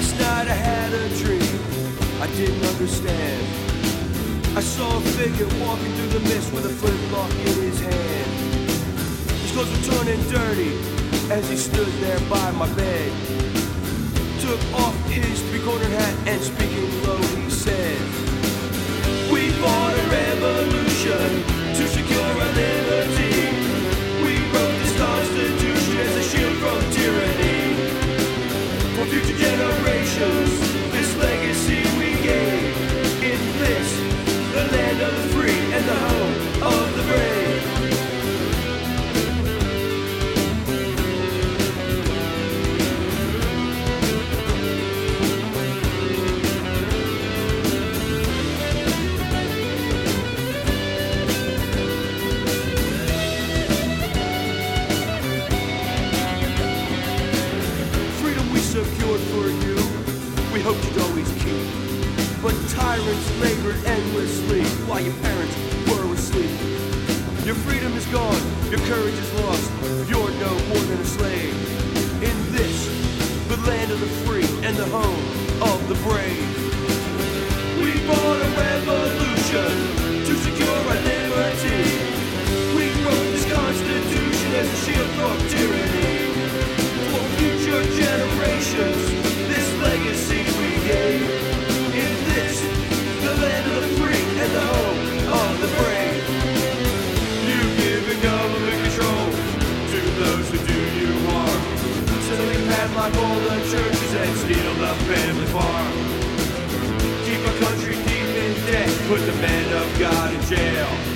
Last night I had a dream I didn't understand. I saw a figure walking through the mist with a flintlock in his hand. His clothes were torn and dirty as he stood there by my bed. Took off his three-cornered hat and speaking low, he said, "We fought a revolution." Tyrants labored endlessly while your parents were asleep. Your freedom is gone, your courage is lost, you're no more than a slave. In this, the land of the free and the home of the brave. We fought a revolution to secure our liberty. We wrote this constitution as a shield from tyranny. For future generations, padlock all the churches and steal the family farm. Keep our country deep in debt, put the men of God in jail.